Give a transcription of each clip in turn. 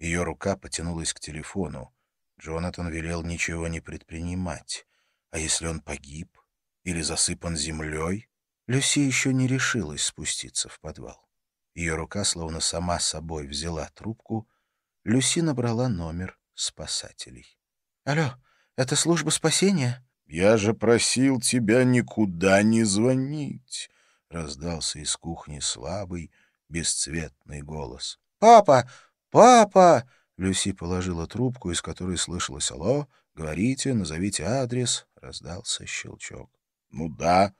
Ее рука потянулась к телефону. Джонатан велел ничего не предпринимать. А если он погиб или засыпан землей? Люси еще не решилась спуститься в подвал. Ее рука словно сама собой взяла трубку. Люси набрала номер спасателей. «Алло, это служба спасения?» «Я же просил тебя никуда не звонить!» — раздался из кухни слабый, бесцветный голос. «Папа! Папа!» Люси положила трубку, из которой слышалось «Алло, говорите, назовите адрес». Раздался щелчок. «Ну да,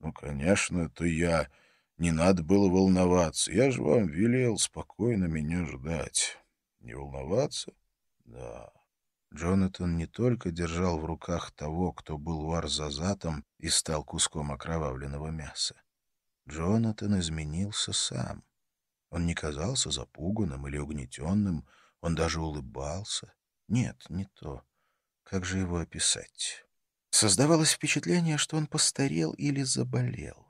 ну, конечно, это я. Не надо было волноваться. Я же вам велел спокойно меня ждать. Не волноваться? Да». Джонатан не только держал в руках того, кто был варзазатом и стал куском окровавленного мяса. Джонатан изменился сам. Он не казался запуганным или угнетенным, он даже улыбался. Нет, не то. Как же его описать? Создавалось впечатление, что он постарел или заболел.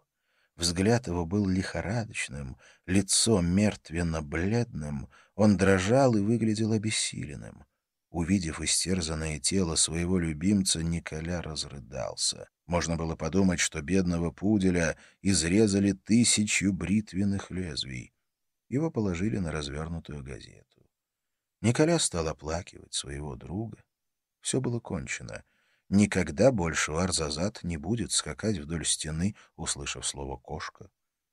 Взгляд его был лихорадочным, лицо мертвенно-бледным, он дрожал и выглядел обессиленным. Увидев истерзанное тело своего любимца, Николя разрыдался. Можно было подумать, что бедного пуделя изрезали тысячу бритвенных лезвий. Его положили на развернутую газету. Николя стал оплакивать своего друга. Все было кончено. Никогда больше Арзазат не будет скакать вдоль стены, услышав слово «кошка».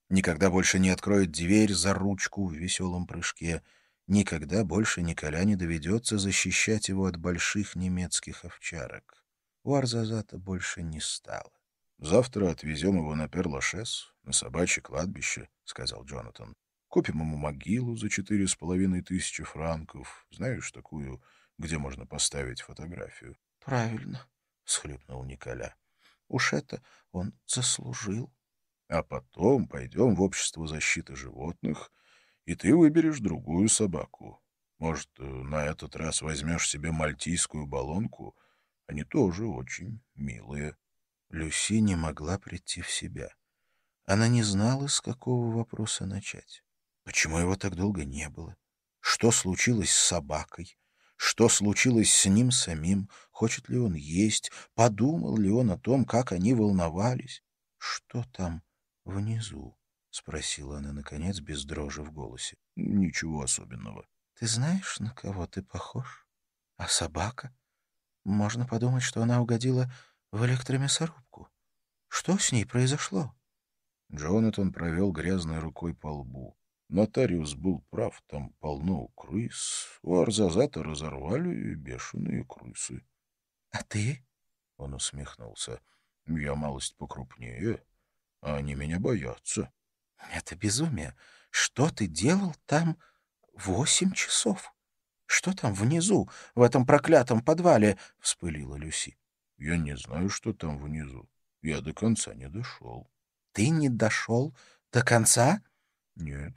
Никогда больше не откроет дверь за ручку в веселом прыжке — Никогда больше Николя не доведется защищать его от больших немецких овчарок. У Арзазата больше не стало. — Завтра отвезем его на Перлашес, на собачье кладбище, — сказал Джонатан. — Купим ему могилу за четыре с половиной тысячи франков. Знаешь, такую, где можно поставить фотографию? — Правильно, — схлипнул Николя. — Уж это он заслужил. — А потом пойдем в общество защиты животных — и ты выберешь другую собаку. Может, э, на этот раз возьмешь себе мальтийскую баллонку? Они тоже очень милые. Люси не могла прийти в себя. Она не знала, с какого вопроса начать. Почему его так долго не было? Что случилось с собакой? Что случилось с ним самим? Хочет ли он есть? Подумал ли он о том, как они волновались? Что там внизу? — спросила она, наконец, без дрожи в голосе. — Ничего особенного. — Ты знаешь, на кого ты похож? А собака? Можно подумать, что она угодила в электромясорубку. Что с ней произошло? Джонатан провел грязной рукой по лбу. Нотариус был прав, там полно крыс. У Арзазата разорвали бешеные крысы. — А ты? — он усмехнулся. — Я малость покрупнее, а они меня боятся. Это безумие. Что ты делал там восемь часов? Что там внизу, в этом проклятом подвале? — вспылила Люси. — Я не знаю, что там внизу. Я до конца не дошел. — Ты не дошел до конца? — Нет,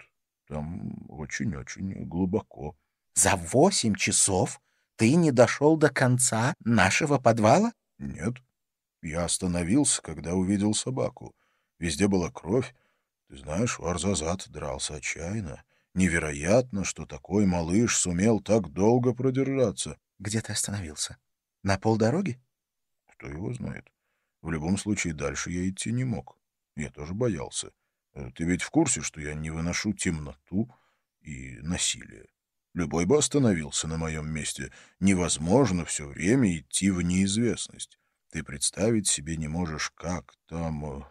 там очень-очень глубоко. — За восемь часов ты не дошел до конца нашего подвала? — Нет. Я остановился, когда увидел собаку. Везде была кровь, ты знаешь, Варзазат дрался отчаянно. Невероятно, что такой малыш сумел так долго продержаться. — Где ты остановился? На полдороги? — Кто его знает. В любом случае, дальше я идти не мог. Я тоже боялся. Э, ты ведь в курсе, что я не выношу темноту и насилие? Любой бы остановился на моем месте. Невозможно все время идти в неизвестность. Ты представить себе не можешь, как там... Э,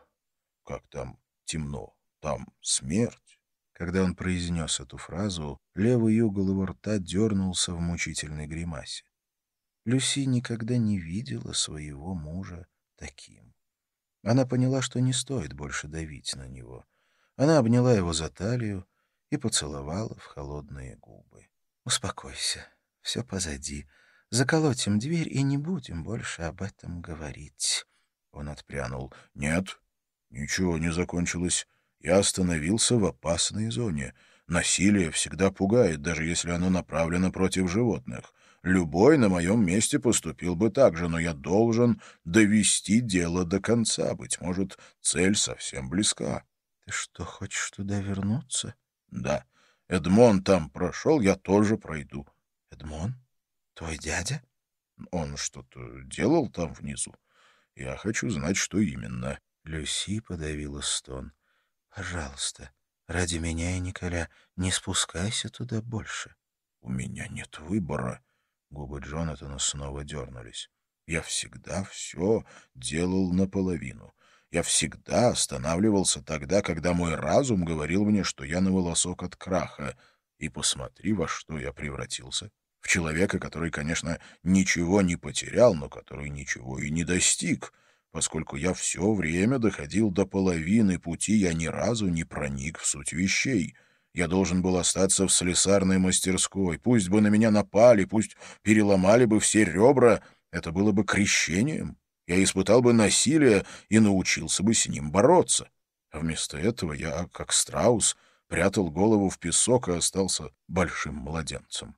как там темно. Там смерть. Когда он произнес эту фразу, левый угол его рта дернулся в мучительной гримасе. Люси никогда не видела своего мужа таким. Она поняла, что не стоит больше давить на него. Она обняла его за талию и поцеловала в холодные губы. «Успокойся, все позади. Заколотим дверь и не будем больше об этом говорить». Он отпрянул. «Нет, ничего не закончилось. Я остановился в опасной зоне. Насилие всегда пугает, даже если оно направлено против животных. Любой на моем месте поступил бы так же, но я должен довести дело до конца. Быть может, цель совсем близка. — Ты что, хочешь туда вернуться? — Да. Эдмон там прошел, я тоже пройду. Эдмон? Твой дядя? Он что-то делал там внизу. Я хочу знать, что именно. Люси подавила стон. Пожалуйста, ради меня и Николя, не спускайся туда больше. У меня нет выбора. Губы Джонатана снова дернулись. Я всегда все делал наполовину. Я всегда останавливался тогда, когда мой разум говорил мне, что я на волосок от краха. И посмотри, во что я превратился. В человека, который, конечно, ничего не потерял, но который ничего и не достиг. Поскольку я все время доходил до половины пути, я ни разу не проник в суть вещей. Я должен был остаться в слесарной мастерской. Пусть бы на меня напали, пусть переломали бы все ребра. Это было бы крещением я испытал бы насилие и научился бы с ним бороться. А вместо этого я, как страус, прятал голову в песок и остался большим младенцем.